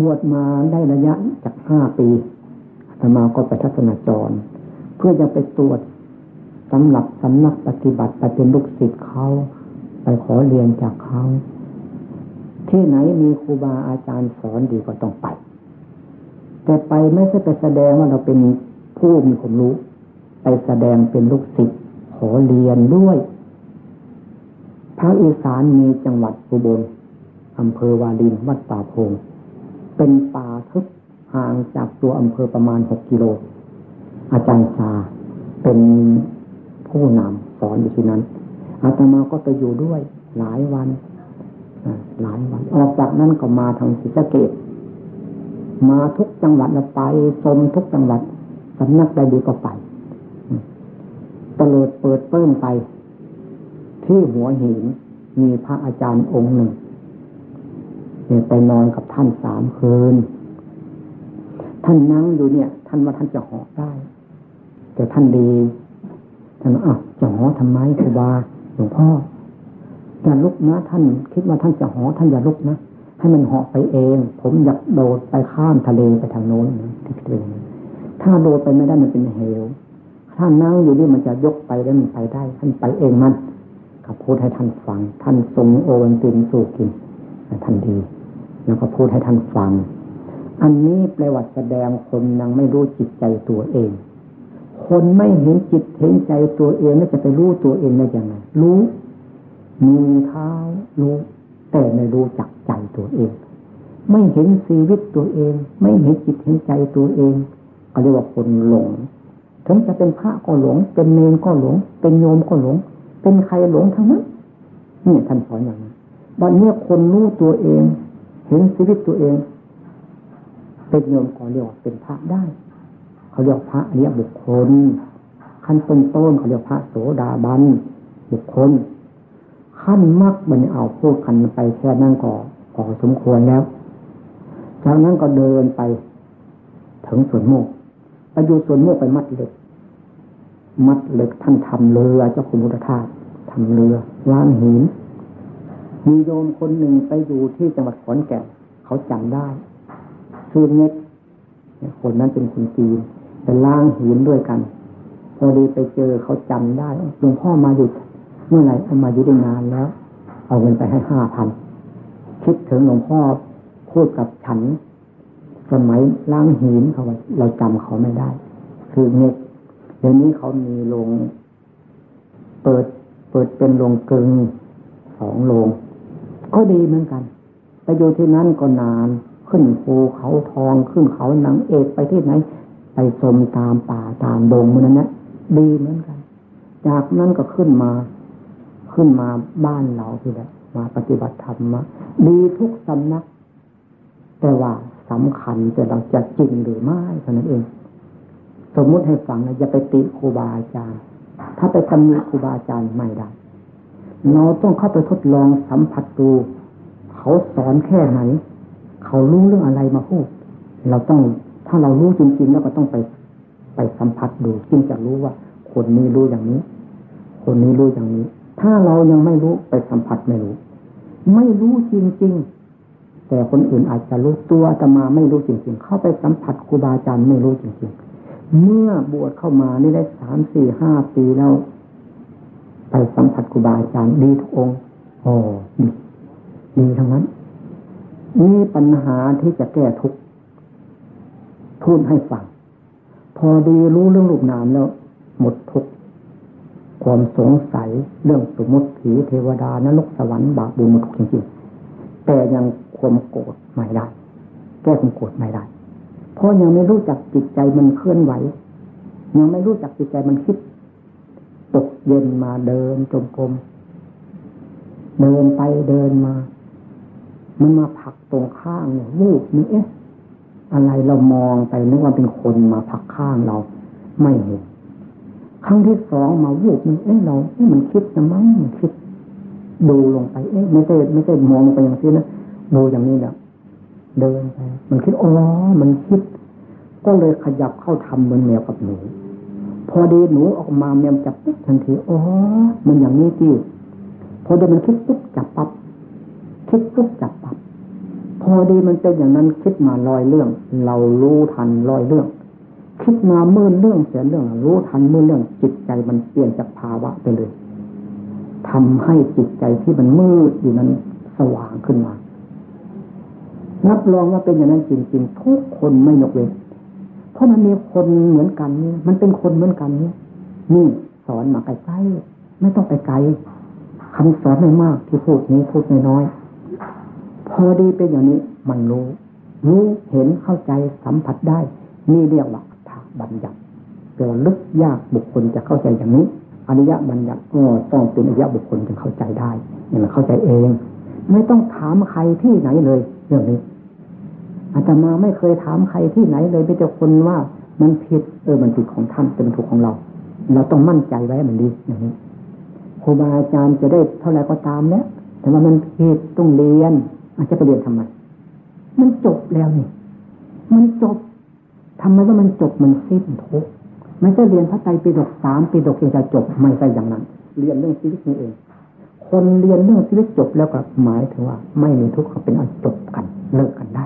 บวชมาได้ระยะจากห้าปีธรรมาก็ไปทัศนจร เพื่อจะไปตรวจสำหรับสำนักปฏิบัติไปเป็นลูกศิษย์เขาไปขอเรียนจากเขาที่ไหนมีครูบาอาจารย์สอนดีก็ต้องไป แต่ไปไม่ใช่ไปแสดงว่าเราเป็นผู้มีความรู้ ไปแสดงเป็นลูกศิษย์ขอเรียนด้วยภาคอีสานมีจังหวัดอุบลอำเภอวาลินวัดป่าพง เป็นป่าทึบห่างจากตัวอำเภอประมาณหกกิโล อาจารย์ชาเป็นผู้นำสอนอยู่ที่นั้น อาตมาก็ไปอยู่ด้วยหลายวันหลายวัน ออกจากนั้นก็มาทางศรีสะเกดมาทุกจังหวัดเราไปชมทุกจังหวัดสำนักใดดีก็ไปตเลิดเปิดเปิ้มไป ที่หัวหินมีพระอาจารย์องค์หนึ่ง เนี่ยไปนอนกับท่านสามคืน ท่านนั่งอยู่เนี่ย ท่านว่าท่านจะหอได้ แต่ท่านดีท่านอะจะหอทำไมครูบาหลวงพ่ออย่าลุกนะท่านคิดว่าท่านจะหอท่านอย่าลุกนะให้มันเหาะไปเอง ผมอยากโดดไปข้ามทะเลไปทางโน้นที่ทะเลถ้าโดดไปไม่ได้มันเป็นเหว ถ้านั่งอยู่นี่มันจะยกไปแล้วมันไปได้ ท่านไปเองมันกับพูดให้ท่านฟัง ท่านทรงโอวันตินสู่กินท่านดี แล้วก็พูดให้ท่านฟัง อันนี้แปลว่าแสดงคนยังไม่รู้จิตใจตัวเอง คนไม่เห็นจิตเห็นใจตัวเองแล้วจะไปรู้ตัวเองได้ยังไงรู้มีเท้ารู้ แต่ไม่รู้จักใจตัวเอง ไม่เห็นชีวิตตัวเอง ไม่เห็นจิตเห็นใจตัวเองก็เรียกว่าคนหลงถึงจะเป็นพระก็หลง เป็นเนรก็หลง เป็นโยมก็หลง เป็นใครหลงทั้งนั้นนี่ท่านสอนอย่างนี้วันนี้คนรู้ตัวเอง เห็นชีวิตตัวเอง เป็นโยมก็เรียกว่าเป็นพระได้ เขาเรียกพระเรียกบุคคลขั้นต้นต้นเขาเรียกพระโสดาบันบุคคล ขั้นมรรคมันเอาพูดกันไปแค่นั้นก็พอสมควรแล้วจากนั้นก็เดินไปถึงส่วนโมกไปอยู่ส่วนโมกไปมัดเหล็ก มัดเหล็กท่านทำเรือเจ้าคุณพุทธทาสทำเรือล้างหิน มีโยมคนหนึ่งไปอยู่ที่จังหวัดขอนแก่นเขาจำได้ชื่อเน็กคนนั้นเป็นคนจีนไปล้างหินด้วยกันพอดีไปเจอเขาจำได้หลวงพ่อมาอยู่เมื่อไหร่เอามาอยู่ได้นานแล้ว เอาเงินไปให้ห้าพันคิดถึงหลวงพ่อพูดกับฉันสมัยล้างหินเขาว่าเราจำเขาไม่ได้ คือเน็กเดี๋ยวนี้เขามีโรงเปิดเปิดเป็นโรงกึงสองโรง ก็ดีเหมือนกันไปอยู่ที่นั่นก็นาน ขึ้นภูเขาทองขึ้นเขาหนังเอกไปที่ไหน ไปชมตามป่าตามดงมันนั้นนะดีเหมือนกัน จากนั้นก็ขึ้นมา ขึ้นมาบ้านเราที่แหละมาปฏิบัติธรรมดีทุกสำนัก แต่ว่าสำคัญแต่เราจะจริงหรือไม่เท่านั้นเอง สมมุติให้ฟังนะอย่าไปติครูบาอาจารย์ ถ้าไปตำหนิครูบาอาจารย์ไม่ได้ เราต้องเข้าไปทดลองสัมผัสดูเขาสอนแค่ไหน เขารู้เรื่องอะไรมาพูด เราต้องถ้าเรารู้จริงๆ แล้วก็ต้องไปไปสัมผัสดูจึงจะรู้ว่า คนนี้รู้อย่างนี้ คนนี้รู้อย่างนี้ ถ้าเรายังไม่รู้ไปสัมผัสไม่รู้ ไม่รู้จริงๆ แต่คนอื่นอาจจะรู้ตัวตมาไม่รู้จริง ๆ เข้าไปสัมผัสครูบาอาจารย์ไม่รู้จริง ๆ เมื่อบวชเข้ามานี่ได้สามสี่ห้าปีแล้ว ไปสัมผัสครูบาอาจารย์ดีทุกองค์โอ้ดีดีทั้งนั้นนี่ปัญหาที่จะแก้ทุกพูดให้ฟัง พอดีรู้เรื่องรูปนามแล้ว หมดทุกความสงสัยเรื่องสมมติผีเทวดานรกสวรรค์บาปบุญหมดจริงๆ แต่ยังความโกรธไม่ได้ แก้ความโกรธไม่ได้ เพราะยังไม่รู้จักจิตใจมันเคลื่อนไหว ยังไม่รู้จักจิตใจมันคิดตก เย็นมาเดินจมกรมเดินไปเดินมา มันมาผักตรงข้างเนี่ยวูบนี่เอ๊ะอะไรเรามองไปนึกว่าเป็นคนมาผักข้างเรา ไม่เห็นครั้งที่สองมาวูบนี่เอ๊ะเราเอ๊ะมันคิดนะมั้งมันคิด ดูลงไป เอ๊ะไม่ใช่ไม่ใช่มองไปอย่างนี้นะดูอย่างนี้เนี่ยเดินไป มันคิดอ๋อมันคิด ก็เลยขยับเข้าทำเหมือนแมวกับหนู พอดีหนูออกมาแมวจับปุ๊บทันทีอ๋อมันอย่างนี้ที่พอเดินมันคิดปุ๊บจับปั๊บคิดปุ๊บจับปั๊บพอดีมันเป็นอย่างนั้นคิดมาลอยเรื่อง เรารู้ทันลอยเรื่อง คิดมามื่นเรื่องเสียเรื่อง รู้ทันมื่นเรื่อง จิตใจมันเปลี่ยนจากภาวะไปเลยทำให้จิตใจที่มันมืดอยู่นั้นสว่างขึ้นมารับรองว่าเป็นอย่างนั้นจริงๆทุกคนไม่ยกเว้น เพราะมันมีคนเหมือนกันเนี่ยมันเป็นคนเหมือนกันเนี่ยนี่สอนมาใกล้ๆไม่ต้องไปไกลคำสอนไม่มากที่พูดนี้พูดน้อยๆพอดีเป็นอย่างนี้มันรู้ รู้เห็นเข้าใจสัมผัสได้ นี่เรียกว่าถาบัญญัติเกิดลึกยากบุคคลจะเข้าใจอย่างนี้อริยบัญญัติก็ต้องเป็นอริยบุคคลจึงเข้าใจได้เนี่ยมันเข้าใจเอง ไม่ต้องถามใครที่ไหนเลย เรื่องนี้ อาตมาไม่เคยถามใครที่ไหนเลยไม่แต่คนว่ามันผิด เออมันผิดของท่านเป็นถูกของเรา เราต้องมั่นใจไว้มันดีอย่างนี้ครูบาอาจารย์จะได้เท่าไหร่ก็ตามแล้วแต่ว่ามันผิดต้องเรียน อาจจะไปเรียนทำไมมันจบแล้วนี่ มันจบทำไมว่ามันจบมันสิ้นทุกไม่ใช่เรียนพระไตรปิฎกสามปิฎกเองจะจบไม่ใช่อย่างนั้น เรียนเรื่องชีวิตนี่เอง คนเรียนเรื่องชีวิตจบแล้วก็หมายถึงว่า ไม่มีทุกข์เขาเป็นอันจบกันเลิกกันได้